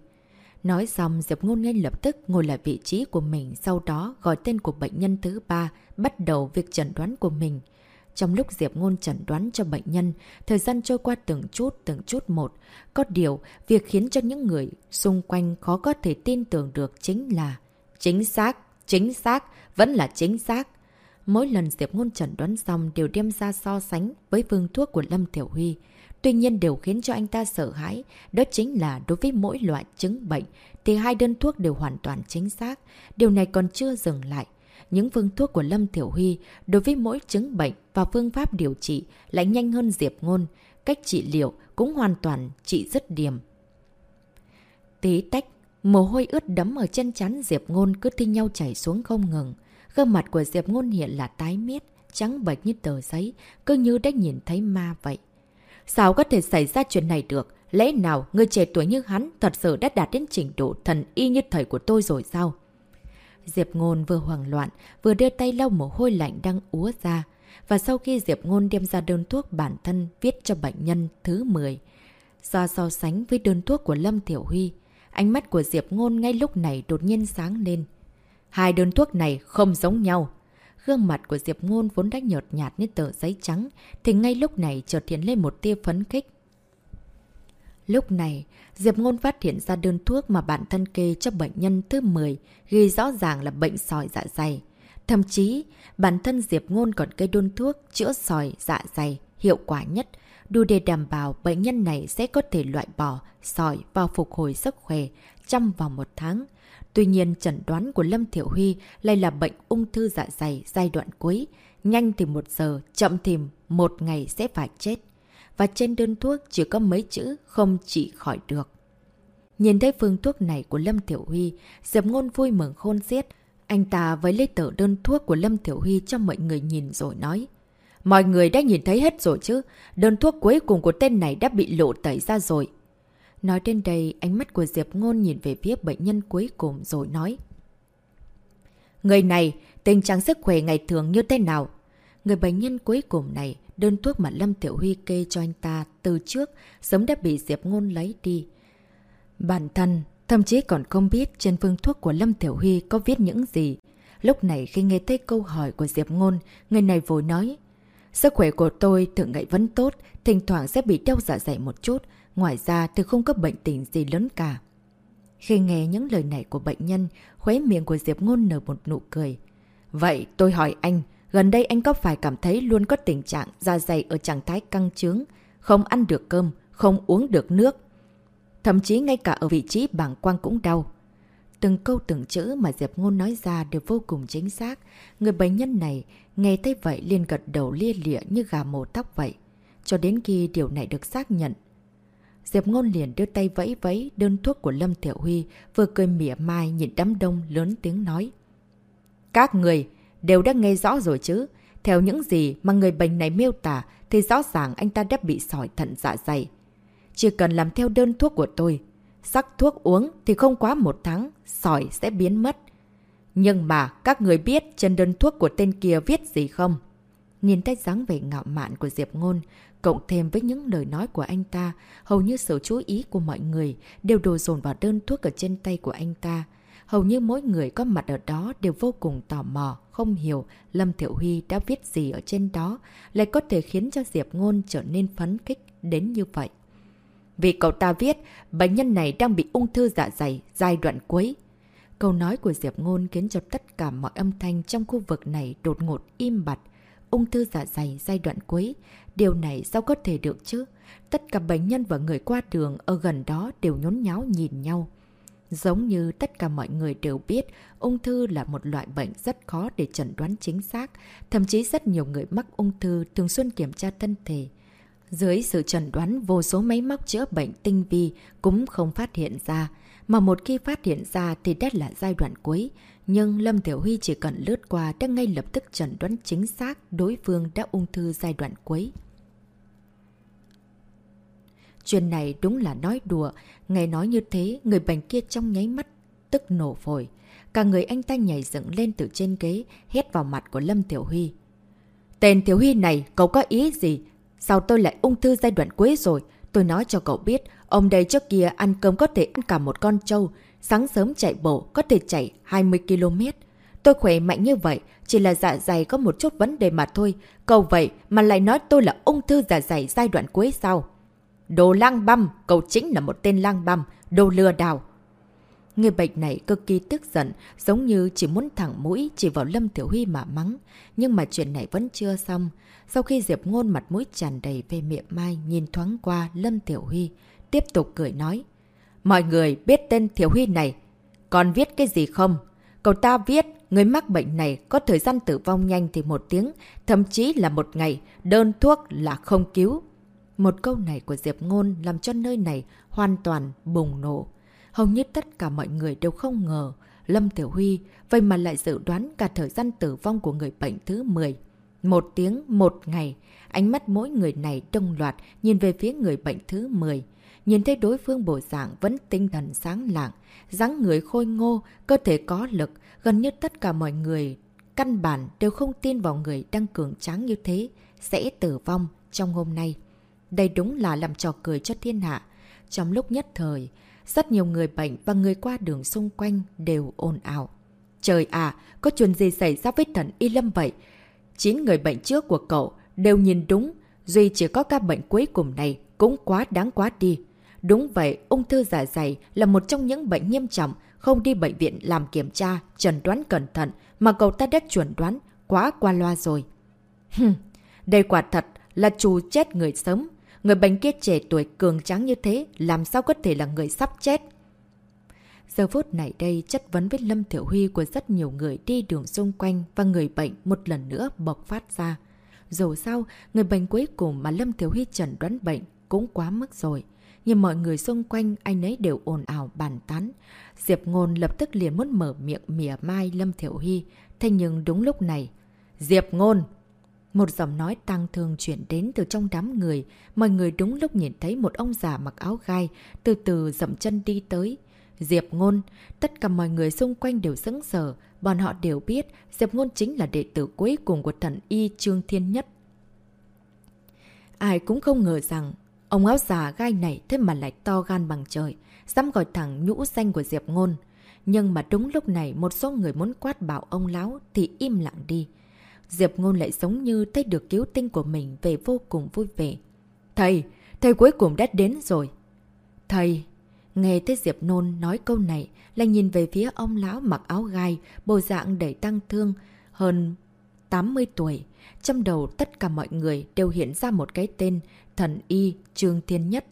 Nói xong, Diệp Ngôn ngay lập tức ngồi lại vị trí của mình, sau đó gọi tên của bệnh nhân thứ ba, bắt đầu việc chẩn đoán của mình. Trong lúc Diệp Ngôn chẩn đoán cho bệnh nhân, thời gian trôi qua từng chút từng chút một. Có điều, việc khiến cho những người xung quanh khó có thể tin tưởng được chính là chính xác, chính xác, vẫn là chính xác. Mỗi lần Diệp Ngôn chẩn đoán xong đều đem ra so sánh với phương thuốc của Lâm Tiểu Huy. Tuy nhiên điều khiến cho anh ta sợ hãi, đó chính là đối với mỗi loại chứng bệnh thì hai đơn thuốc đều hoàn toàn chính xác. Điều này còn chưa dừng lại. Những phương thuốc của Lâm Thiểu Huy đối với mỗi chứng bệnh và phương pháp điều trị lại nhanh hơn Diệp Ngôn. Cách trị liệu cũng hoàn toàn trị rất điểm. Tí tách, mồ hôi ướt đấm ở chân chắn Diệp Ngôn cứ thi nhau chảy xuống không ngừng. Gương mặt của Diệp Ngôn hiện là tái miết, trắng bệch như tờ giấy, cứ như đã nhìn thấy ma vậy. Sao có thể xảy ra chuyện này được? Lẽ nào người trẻ tuổi như hắn thật sự đã đạt đến trình độ thần y như thầy của tôi rồi sao? Diệp Ngôn vừa hoảng loạn, vừa đưa tay lau mồ hôi lạnh đang úa ra. Và sau khi Diệp Ngôn đem ra đơn thuốc bản thân viết cho bệnh nhân thứ 10, do so sánh với đơn thuốc của Lâm Tiểu Huy, ánh mắt của Diệp Ngôn ngay lúc này đột nhiên sáng lên. Hai đơn thuốc này không giống nhau. Gương mặt của Diệp Ngôn vốn đã nhợt nhạt như tờ giấy trắng, thì ngay lúc này chợt hiện lên một tia phấn khích. Lúc này, Diệp Ngôn phát hiện ra đơn thuốc mà bản thân kê cho bệnh nhân thứ 10, ghi rõ ràng là bệnh sỏi dạ dày. Thậm chí, bản thân Diệp Ngôn còn kê đơn thuốc chữa sỏi dạ dày hiệu quả nhất, đủ để đảm bảo bệnh nhân này sẽ có thể loại bỏ sỏi và phục hồi sức khỏe trong vòng một tháng. Tuy nhiên, chẩn đoán của Lâm Thiểu Huy lại là bệnh ung thư dạ dày giai đoạn cuối. Nhanh thì một giờ, chậm thì một ngày sẽ phải chết và trên đơn thuốc chỉ có mấy chữ không trị khỏi được. Nhìn thấy phương thuốc này của Lâm Tiểu Huy, Diệp Ngôn vui mừng khôn xiết. Anh ta với lấy tờ đơn thuốc của Lâm Tiểu Huy cho mọi người nhìn rồi nói. Mọi người đã nhìn thấy hết rồi chứ, đơn thuốc cuối cùng của tên này đã bị lộ tẩy ra rồi. Nói đến đây, ánh mắt của Diệp Ngôn nhìn về phía bệnh nhân cuối cùng rồi nói. Người này, tình trạng sức khỏe ngày thường như thế nào? Người bệnh nhân cuối cùng này Đơn thuốc mà Lâm Tiểu Huy kê cho anh ta từ trước sớm đã bị Diệp Ngôn lấy đi. Bản thân, thậm chí còn không biết trên phương thuốc của Lâm Tiểu Huy có viết những gì. Lúc này khi nghe thấy câu hỏi của Diệp Ngôn, người này vội nói. Sức khỏe của tôi thường ngày vẫn tốt, thỉnh thoảng sẽ bị đau dạ dày một chút, ngoài ra thì không có bệnh tình gì lớn cả. Khi nghe những lời này của bệnh nhân, khuấy miệng của Diệp Ngôn nở một nụ cười. Vậy tôi hỏi anh, gần đây anh có phải cảm thấy luôn có tình trạng da dày ở trạng thái căng trướng, không ăn được cơm, không uống được nước? Thậm chí ngay cả ở vị trí bảng quang cũng đau. Từng câu từng chữ mà Diệp Ngôn nói ra đều vô cùng chính xác. Người bệnh nhân này nghe thấy vậy liền gật đầu lia lịa như gà mổ tóc vậy. Cho đến khi điều này được xác nhận. Diệp Ngôn liền đưa tay vẫy vẫy đơn thuốc của Lâm Thiệu Huy, vừa cười mỉa mai nhìn đám đông lớn tiếng nói. Các người đều đã nghe rõ rồi chứ. Theo những gì mà người bệnh này miêu tả thì rõ ràng anh ta đã bị sỏi thận dạ dày. Chỉ cần làm theo đơn thuốc của tôi, sắc thuốc uống thì không quá một tháng, sỏi sẽ biến mất. Nhưng mà các người biết trên đơn thuốc của tên kia viết gì không? Nhìn thấy dáng vẻ ngạo mạn của Diệp Ngôn, cộng thêm với những lời nói của anh ta, hầu như sự chú ý của mọi người đều đổ dồn vào đơn thuốc ở trên tay của anh ta. Hầu như mỗi người có mặt ở đó đều vô cùng tò mò, không hiểu Lâm Thiệu Huy đã viết gì ở trên đó, lại có thể khiến cho Diệp Ngôn trở nên phấn khích đến như vậy. Vì cậu ta viết, bệnh nhân này đang bị ung thư dạ dày giai đoạn cuối. Câu nói của Diệp Ngôn khiến cho tất cả mọi âm thanh trong khu vực này đột ngột im bặt. Ung thư dạ dày giai đoạn cuối, điều này sao có thể được chứ? Tất cả bệnh nhân và người qua đường ở gần đó đều nhốn nháo nhìn nhau. Giống như tất cả mọi người đều biết, ung thư là một loại bệnh rất khó để chẩn đoán chính xác. Thậm chí rất nhiều người mắc ung thư thường xuyên kiểm tra thân thể. Dưới sự chẩn đoán vô số máy móc chữa bệnh tinh vi cũng không phát hiện ra. Mà một khi phát hiện ra thì đã là giai đoạn cuối. Nhưng Lâm Tiểu Huy chỉ cần lướt qua đã ngay lập tức chẩn đoán chính xác đối phương đã ung thư giai đoạn cuối. Chuyện này đúng là nói đùa, nghe nói như thế, người bệnh kia trong nháy mắt, tức nổ phổi. Cả người anh ta nhảy dựng lên từ trên ghế, hét vào mặt của Lâm Tiểu Huy. Tên Tiểu Huy này, cậu có ý gì? Sao tôi lại ung thư giai đoạn cuối rồi? Tôi nói cho cậu biết, ông đây trước kia ăn cơm có thể ăn cả một con trâu, sáng sớm chạy bộ có thể chạy 20 km. Tôi khỏe mạnh như vậy, chỉ là dạ dày có một chút vấn đề mà thôi. Cậu vậy mà lại nói tôi là ung thư dạ dày giai đoạn cuối sao? Đồ lang băm, cậu chính là một tên lang băm, đồ lừa đảo. Người bệnh này cực kỳ tức giận, giống như chỉ muốn thẳng mũi chỉ vào Lâm Tiểu Huy mà mắng. Nhưng mà chuyện này vẫn chưa xong. Sau khi Diệp Ngôn mặt mũi tràn đầy về miệng mai nhìn thoáng qua Lâm Tiểu Huy, tiếp tục cười nói. Mọi người biết tên thiếu Huy này, còn viết cái gì không? Cậu ta viết, người mắc bệnh này có thời gian tử vong nhanh thì một tiếng, thậm chí là một ngày, đơn thuốc là không cứu. Một câu này của Diệp Ngôn làm cho nơi này hoàn toàn bùng nổ. Hầu như tất cả mọi người đều không ngờ Lâm Tiểu Huy vậy mà lại dự đoán cả thời gian tử vong của người bệnh thứ 10. Một tiếng, một ngày, ánh mắt mỗi người này đông loạt nhìn về phía người bệnh thứ 10. Nhìn thấy đối phương bộ dạng vẫn tinh thần sáng lạng, dáng người khôi ngô, cơ thể có lực, gần như tất cả mọi người căn bản đều không tin vào người đang cường tráng như thế sẽ tử vong trong hôm nay. Đây đúng là làm trò cười cho thiên hạ. Trong lúc nhất thời, rất nhiều người bệnh và người qua đường xung quanh đều ồn ào. Trời à, có chuyện gì xảy ra với thần Y Lâm vậy? Chín người bệnh trước của cậu đều nhìn đúng, duy chỉ có ca bệnh cuối cùng này cũng quá đáng quá đi. Đúng vậy, ung thư dạ dày là một trong những bệnh nghiêm trọng, không đi bệnh viện làm kiểm tra, trần đoán cẩn thận mà cậu ta đã chuẩn đoán, quá qua loa rồi. Hừm, đây quả thật là chú chết người sớm, Người bệnh kia trẻ tuổi cường tráng như thế, làm sao có thể là người sắp chết? Giờ phút này đây chất vấn với Lâm Thiểu Huy của rất nhiều người đi đường xung quanh và người bệnh một lần nữa bộc phát ra. Dù sao, người bệnh cuối cùng mà Lâm Thiểu Huy chẩn đoán bệnh cũng quá mức rồi. Nhưng mọi người xung quanh anh ấy đều ồn ào bàn tán. Diệp Ngôn lập tức liền muốn mở miệng mỉa mai Lâm Thiểu Hy, Thế nhưng đúng lúc này, Diệp Ngôn, một giọng nói tăng thương chuyển đến từ trong đám người, mọi người đúng lúc nhìn thấy một ông già mặc áo gai, từ từ dậm chân đi tới. Diệp Ngôn, tất cả mọi người xung quanh đều sững sờ, bọn họ đều biết Diệp Ngôn chính là đệ tử cuối cùng của thần y Trương Thiên Nhất. Ai cũng không ngờ rằng, ông áo già gai này thế mà lại to gan bằng trời, dám gọi thẳng nhũ danh của Diệp Ngôn. Nhưng mà đúng lúc này một số người muốn quát bảo ông lão thì im lặng đi. Diệp Ngôn lại giống như thấy được cứu tinh của mình về vô cùng vui vẻ. Thầy, thầy cuối cùng đã đến rồi. Thầy, Nghe thấy Diệp Nôn nói câu này, lại nhìn về phía ông lão mặc áo gai, bộ dạng đầy tăng thương, hơn 80 tuổi. Trong đầu tất cả mọi người đều hiện ra một cái tên, thần y Trương Thiên Nhất.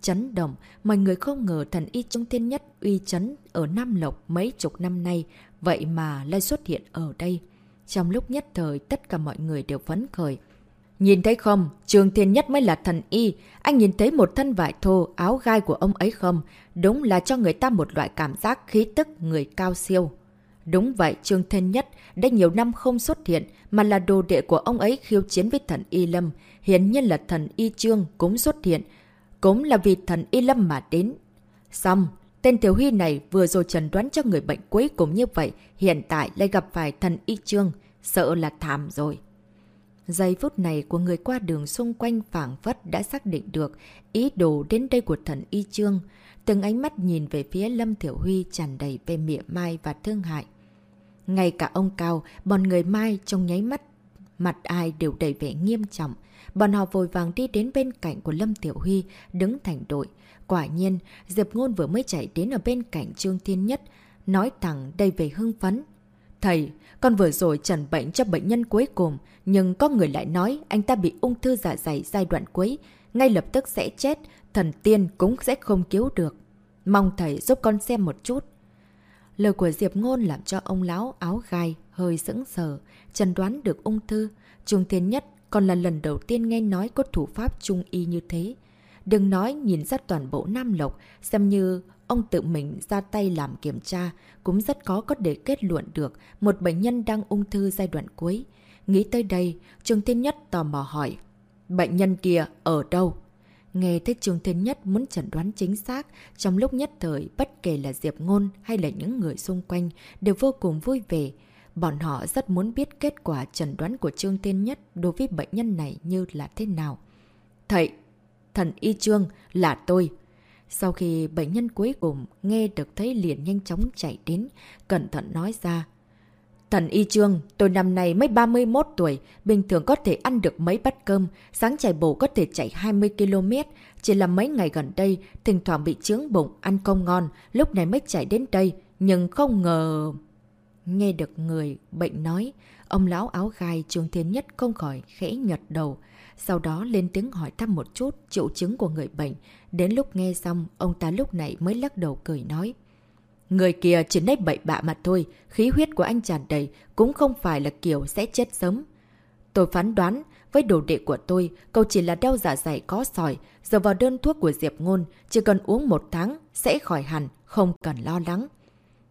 Chấn động, mọi người không ngờ thần y Trương Thiên Nhất uy chấn ở Nam Lộc mấy chục năm nay, vậy mà lại xuất hiện ở đây. Trong lúc nhất thời, tất cả mọi người đều phấn khởi. Nhìn thấy không, Trường Thiên Nhất mới là thần y. Anh nhìn thấy một thân vải thô, áo gai của ông ấy không? Đúng là cho người ta một loại cảm giác khí tức người cao siêu. Đúng vậy, Trương Thiên Nhất đã nhiều năm không xuất hiện, mà là đồ đệ của ông ấy khiêu chiến với thần Y Lâm hiển nhiên là thần Y Trương cũng xuất hiện, cũng là vì thần Y Lâm mà đến. Xong, tên thiếu Huy này vừa rồi trần đoán cho người bệnh cuối cùng như vậy, hiện tại lại gặp phải thần Y Trương, sợ là thảm rồi. Giây phút này của người qua đường xung quanh phảng phất đã xác định được ý đồ đến đây của thần Y Trương. Từng ánh mắt nhìn về phía Lâm Thiểu Huy tràn đầy về mỉa mai và thương hại. Ngay cả ông Cao, bọn người Mai trong nháy mắt, mặt ai đều đầy vẻ nghiêm trọng. Bọn họ vội vàng đi đến bên cạnh của Lâm Tiểu Huy, đứng thành đội. Quả nhiên, Diệp Ngôn vừa mới chạy đến ở bên cạnh Trương Thiên Nhất, nói thẳng đầy về hưng phấn. Thầy, con vừa rồi trần bệnh cho bệnh nhân cuối cùng, nhưng có người lại nói anh ta bị ung thư dạ dày giai đoạn cuối, ngay lập tức sẽ chết, thần tiên cũng sẽ không cứu được. Mong thầy giúp con xem một chút. Lời của Diệp Ngôn làm cho ông lão áo gai hơi sững sờ, chẩn đoán được ung thư. Trung thiên nhất còn là lần đầu tiên nghe nói có thủ pháp trung y như thế. Đừng nói nhìn ra toàn bộ Nam Lộc, xem như ông tự mình ra tay làm kiểm tra, cũng rất khó có để kết luận được một bệnh nhân đang ung thư giai đoạn cuối. Nghĩ tới đây, Trương Thiên Nhất tò mò hỏi, bệnh nhân kia ở đâu? Nghe thấy Trương Thiên Nhất muốn chẩn đoán chính xác, trong lúc nhất thời, bất kể là Diệp Ngôn hay là những người xung quanh đều vô cùng vui vẻ. Bọn họ rất muốn biết kết quả chẩn đoán của Trương Thiên Nhất đối với bệnh nhân này như là thế nào. Thầy, thần Y Trương là tôi. Sau khi bệnh nhân cuối cùng nghe được thấy liền nhanh chóng chạy đến, cẩn thận nói ra. Thần Y Trương, tôi năm nay mới 31 tuổi, bình thường có thể ăn được mấy bát cơm, sáng chạy bộ có thể chạy 20 km. Chỉ là mấy ngày gần đây, thỉnh thoảng bị trướng bụng, ăn không ngon, lúc này mới chạy đến đây, nhưng không ngờ... Nghe được người bệnh nói, ông lão áo gai Trương Thiên Nhất không khỏi khẽ nhật đầu. Sau đó lên tiếng hỏi thăm một chút triệu chứng của người bệnh. Đến lúc nghe xong, ông ta lúc này mới lắc đầu cười nói. Người kia chỉ nét bậy bạ mà thôi, khí huyết của anh tràn đầy, cũng không phải là kiểu sẽ chết sớm. Tôi phán đoán, với đồ đệ của tôi, cậu chỉ là đau dạ dày có sỏi, giờ vào đơn thuốc của Diệp Ngôn, chỉ cần uống một tháng, sẽ khỏi hẳn, không cần lo lắng.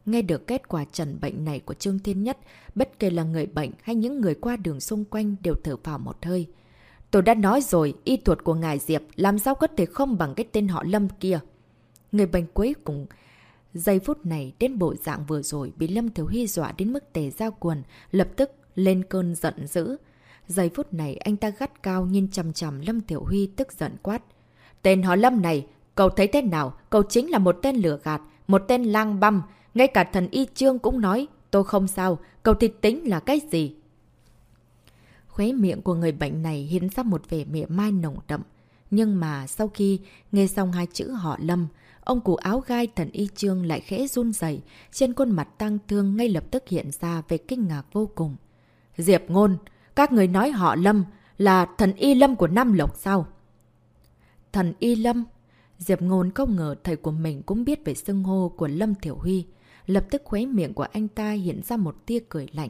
Nghe được kết quả trần bệnh này của Trương Thiên Nhất, bất kể là người bệnh hay những người qua đường xung quanh đều thở vào một hơi. Tôi đã nói rồi, y thuật của ngài Diệp làm sao có thể không bằng cái tên họ Lâm kia. Người bệnh cuối cùng Giây phút này, đến bộ dạng vừa rồi bị Lâm Thiếu Hy dọa đến mức tề giao quần, lập tức lên cơn giận dữ. Giây phút này, anh ta gắt cao nhìn chầm chầm Lâm Tiểu Huy tức giận quát. Tên họ Lâm này, cậu thấy thế nào? Cậu chính là một tên lửa gạt, một tên lang băm. Ngay cả thần Y Trương cũng nói, tôi không sao, cầu thịt tính là cái gì? Khuế miệng của người bệnh này hiện ra một vẻ mỉa mai nồng đậm. Nhưng mà sau khi nghe xong hai chữ họ Lâm, Ông cụ áo gai thần y trương lại khẽ run dày, trên khuôn mặt tăng thương ngay lập tức hiện ra về kinh ngạc vô cùng. Diệp ngôn, các người nói họ Lâm là thần y Lâm của Nam Lộc sao? Thần y Lâm? Diệp ngôn không ngờ thầy của mình cũng biết về xưng hô của Lâm Thiểu Huy. Lập tức khuấy miệng của anh ta hiện ra một tia cười lạnh.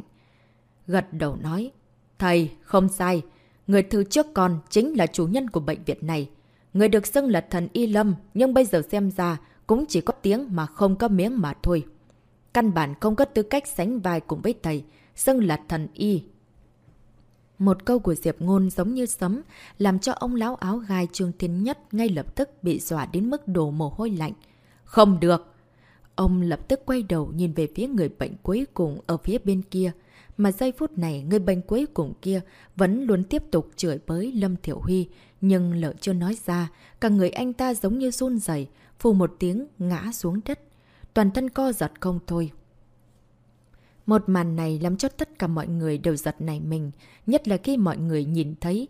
Gật đầu nói, Thầy, không sai. Người thư trước con chính là chủ nhân của bệnh viện này. Người được xưng là thần Y Lâm, nhưng bây giờ xem ra cũng chỉ có tiếng mà không có miếng mà thôi. Căn bản không có tư cách sánh vai cùng với thầy, xưng là thần Y. Một câu của Diệp Ngôn giống như sấm, làm cho ông lão áo gai Trương Thiên Nhất ngay lập tức bị dọa đến mức đổ mồ hôi lạnh. Không được! Ông lập tức quay đầu nhìn về phía người bệnh cuối cùng ở phía bên kia. Mà giây phút này, người bệnh cuối cùng kia vẫn luôn tiếp tục chửi bới Lâm Thiểu Huy, nhưng lỡ chưa nói ra, cả người anh ta giống như run dày, phù một tiếng ngã xuống đất. Toàn thân co giật không thôi. Một màn này làm cho tất cả mọi người đều giật nảy mình, nhất là khi mọi người nhìn thấy.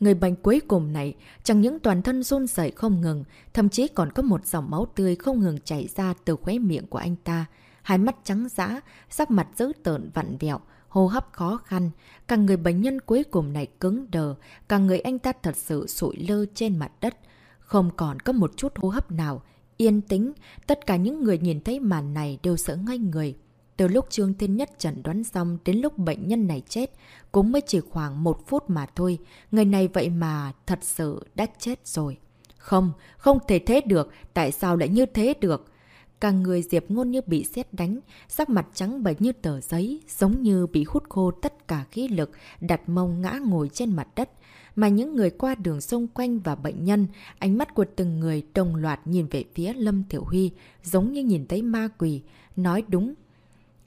Người bệnh cuối cùng này chẳng những toàn thân run rẩy không ngừng, thậm chí còn có một dòng máu tươi không ngừng chảy ra từ khóe miệng của anh ta. Hai mắt trắng dã, sắc mặt dữ tợn vặn vẹo, hô hấp khó khăn. Càng người bệnh nhân cuối cùng này cứng đờ, càng người anh ta thật sự sụi lơ trên mặt đất. Không còn có một chút hô hấp nào, yên tĩnh, tất cả những người nhìn thấy màn này đều sợ ngay người. Từ lúc Trương Thiên Nhất chẩn đoán xong đến lúc bệnh nhân này chết, cũng mới chỉ khoảng một phút mà thôi. Người này vậy mà thật sự đã chết rồi. Không, không thể thế được. Tại sao lại như thế được? Cả người Diệp Ngôn như bị sét đánh, sắc mặt trắng bệch như tờ giấy, giống như bị hút khô tất cả khí lực, đặt mông ngã ngồi trên mặt đất. Mà những người qua đường xung quanh và bệnh nhân, ánh mắt của từng người đồng loạt nhìn về phía Lâm Thiểu Huy, giống như nhìn thấy ma quỷ. Nói đúng,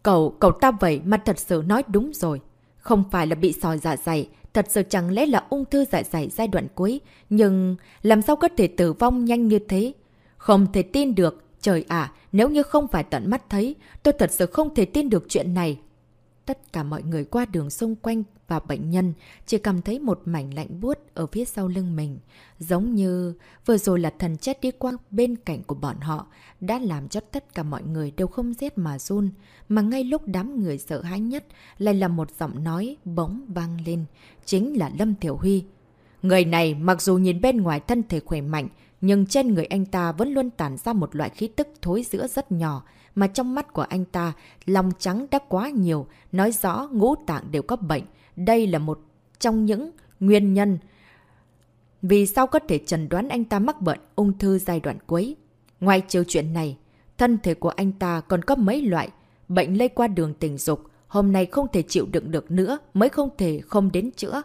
Cậu, cậu ta vậy mà thật sự nói đúng rồi. Không phải là bị sòi dạ dày, thật sự chẳng lẽ là ung thư dạ dày giai đoạn cuối, nhưng làm sao có thể tử vong nhanh như thế? Không thể tin được, trời ạ, nếu như không phải tận mắt thấy, tôi thật sự không thể tin được chuyện này. Tất cả mọi người qua đường xung quanh và bệnh nhân chỉ cảm thấy một mảnh lạnh buốt ở phía sau lưng mình. Giống như vừa rồi là thần chết đi qua bên cạnh của bọn họ đã làm cho tất cả mọi người đều không rét mà run. Mà ngay lúc đám người sợ hãi nhất lại là một giọng nói bỗng vang lên. Chính là Lâm Tiểu Huy. Người này mặc dù nhìn bên ngoài thân thể khỏe mạnh, nhưng trên người anh ta vẫn luôn tản ra một loại khí tức thối giữa rất nhỏ mà trong mắt của anh ta, lòng trắng đã quá nhiều, nói rõ ngũ tạng đều có bệnh. Đây là một trong những nguyên nhân vì sao có thể chẩn đoán anh ta mắc bệnh ung thư giai đoạn cuối. Ngoài chiều chuyện này, thân thể của anh ta còn có mấy loại bệnh lây qua đường tình dục. Hôm nay không thể chịu đựng được nữa mới không thể không đến chữa.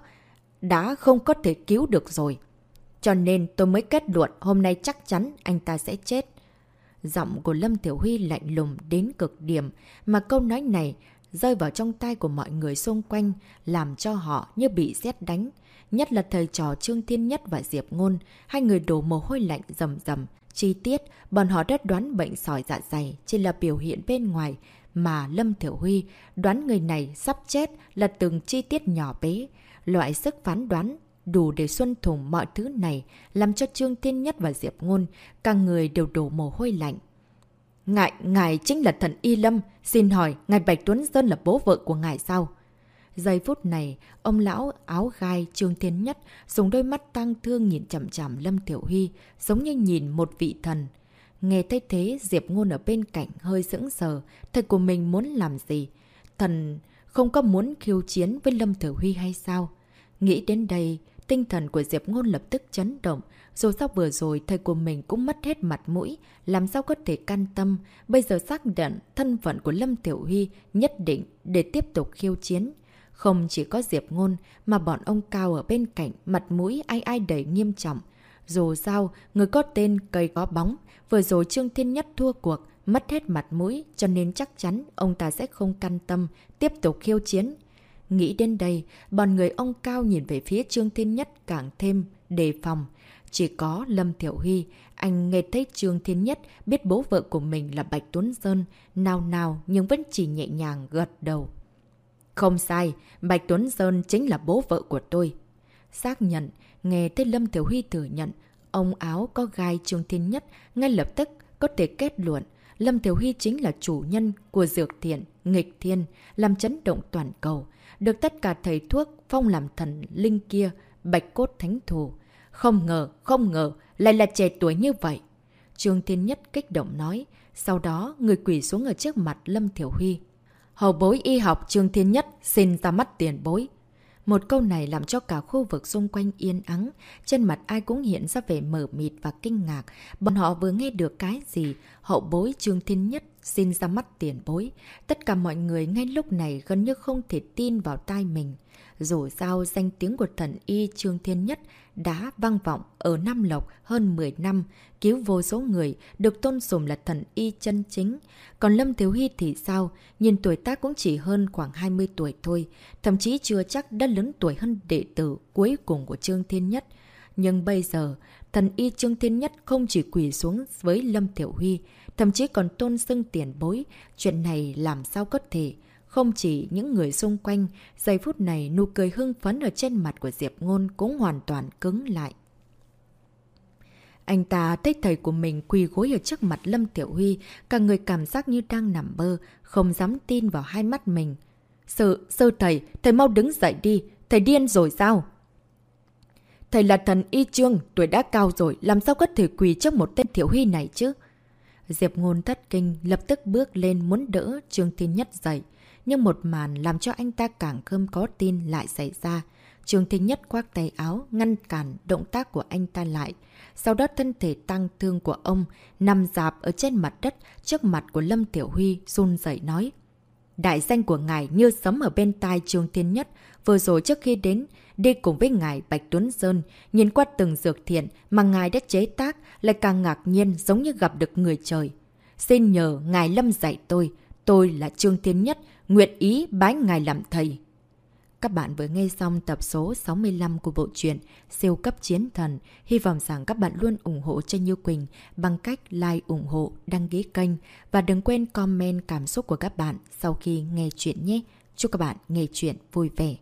Đã không có thể cứu được rồi. Cho nên tôi mới kết luận hôm nay chắc chắn anh ta sẽ chết. Giọng của Lâm Tiểu Huy lạnh lùng đến cực điểm, mà câu nói này rơi vào trong tay của mọi người xung quanh, làm cho họ như bị xét đánh. Nhất là thầy trò Trương Thiên Nhất và Diệp Ngôn, hai người đổ mồ hôi lạnh rầm rầm. Chi tiết, bọn họ đã đoán bệnh sỏi dạ dày chỉ là biểu hiện bên ngoài, mà Lâm Thiểu Huy đoán người này sắp chết là từng chi tiết nhỏ bé. Loại sức phán đoán đủ để xuân thùng mọi thứ này, làm cho Trương Thiên Nhất và Diệp Ngôn, cả người đều đổ mồ hôi lạnh. Ngài, ngài chính là thần Y Lâm, xin hỏi, ngài Bạch Tuấn Sơn là bố vợ của ngài sao? Giây phút này, ông lão áo gai Trương Thiên Nhất dùng đôi mắt tăng thương nhìn chậm chậm Lâm Tiểu Huy, giống như nhìn một vị thần. Nghe thấy thế, Diệp Ngôn ở bên cạnh hơi sững sờ, thầy của mình muốn làm gì? Thần không có muốn khiêu chiến với Lâm Tiểu Huy hay sao? Nghĩ đến đây, Tinh thần của Diệp Ngôn lập tức chấn động. Dù sao vừa rồi thầy của mình cũng mất hết mặt mũi, làm sao có thể can tâm. Bây giờ xác định thân phận của Lâm Tiểu Huy nhất định để tiếp tục khiêu chiến. Không chỉ có Diệp Ngôn mà bọn ông cao ở bên cạnh mặt mũi ai ai đầy nghiêm trọng. Dù sao, người có tên cây có bóng, vừa rồi Trương Thiên Nhất thua cuộc, mất hết mặt mũi cho nên chắc chắn ông ta sẽ không can tâm tiếp tục khiêu chiến. Nghĩ đến đây, bọn người ông Cao nhìn về phía Trương Thiên Nhất càng thêm đề phòng. Chỉ có Lâm Thiểu Huy, anh nghe thấy Trương Thiên Nhất biết bố vợ của mình là Bạch Tuấn Sơn, nào nào nhưng vẫn chỉ nhẹ nhàng gật đầu. Không sai, Bạch Tuấn Sơn chính là bố vợ của tôi. Xác nhận, nghe thấy Lâm Thiểu Huy thừa nhận, ông áo có gai Trương Thiên Nhất ngay lập tức có thể kết luận Lâm Thiểu Huy chính là chủ nhân của dược thiện, nghịch thiên, làm chấn động toàn cầu được tất cả thầy thuốc phong làm thần linh kia, bạch cốt thánh thù. Không ngờ, không ngờ, lại là trẻ tuổi như vậy. Trương Thiên Nhất kích động nói, sau đó người quỷ xuống ở trước mặt Lâm Thiểu Huy. Hầu bối y học Trương Thiên Nhất xin ra mắt tiền bối. Một câu này làm cho cả khu vực xung quanh yên ắng, trên mặt ai cũng hiện ra vẻ mở mịt và kinh ngạc. Bọn họ vừa nghe được cái gì, hậu bối Trương Thiên Nhất xin ra mắt tiền bối. Tất cả mọi người ngay lúc này gần như không thể tin vào tai mình. Dù sao danh tiếng của thần y Trương Thiên Nhất đã vang vọng ở Nam Lộc hơn 10 năm, cứu vô số người, được tôn sùng là thần y chân chính. Còn Lâm Thiếu Hy thì sao? Nhìn tuổi tác cũng chỉ hơn khoảng 20 tuổi thôi, thậm chí chưa chắc đã lớn tuổi hơn đệ tử cuối cùng của Trương Thiên Nhất. Nhưng bây giờ, thần y Trương Thiên Nhất không chỉ quỳ xuống với Lâm Thiểu Huy, thậm chí còn tôn xưng tiền bối. Chuyện này làm sao có thể? không chỉ những người xung quanh, giây phút này nụ cười hưng phấn ở trên mặt của Diệp Ngôn cũng hoàn toàn cứng lại. Anh ta thấy thầy của mình quỳ gối ở trước mặt Lâm Tiểu Huy, cả người cảm giác như đang nằm bơ không dám tin vào hai mắt mình. Sư, sư thầy, thầy mau đứng dậy đi, thầy điên rồi sao? Thầy là thần y trương, tuổi đã cao rồi, làm sao có thể quỳ trước một tên Tiểu Huy này chứ? Diệp Ngôn thất kinh, lập tức bước lên muốn đỡ Trương Thiên Nhất dậy. Nhưng một màn làm cho anh ta càng không có tin lại xảy ra. Trương Thiên Nhất khoác tay áo, ngăn cản động tác của anh ta lại. Sau đó thân thể tăng thương của ông nằm dạp ở trên mặt đất trước mặt của Lâm Tiểu Huy run dậy nói. Đại danh của ngài như sấm ở bên tai Trương Thiên Nhất, vừa rồi trước khi đến, đi cùng với ngài Bạch Tuấn Sơn, nhìn qua từng dược thiện mà ngài đã chế tác lại càng ngạc nhiên giống như gặp được người trời. Xin nhờ ngài Lâm dạy tôi, tôi là Trương Thiên Nhất, nguyện ý bái ngài làm thầy. Các bạn vừa nghe xong tập số 65 của bộ truyện Siêu cấp chiến thần. Hy vọng rằng các bạn luôn ủng hộ cho Như Quỳnh bằng cách like ủng hộ, đăng ký kênh và đừng quên comment cảm xúc của các bạn sau khi nghe chuyện nhé. Chúc các bạn nghe chuyện vui vẻ.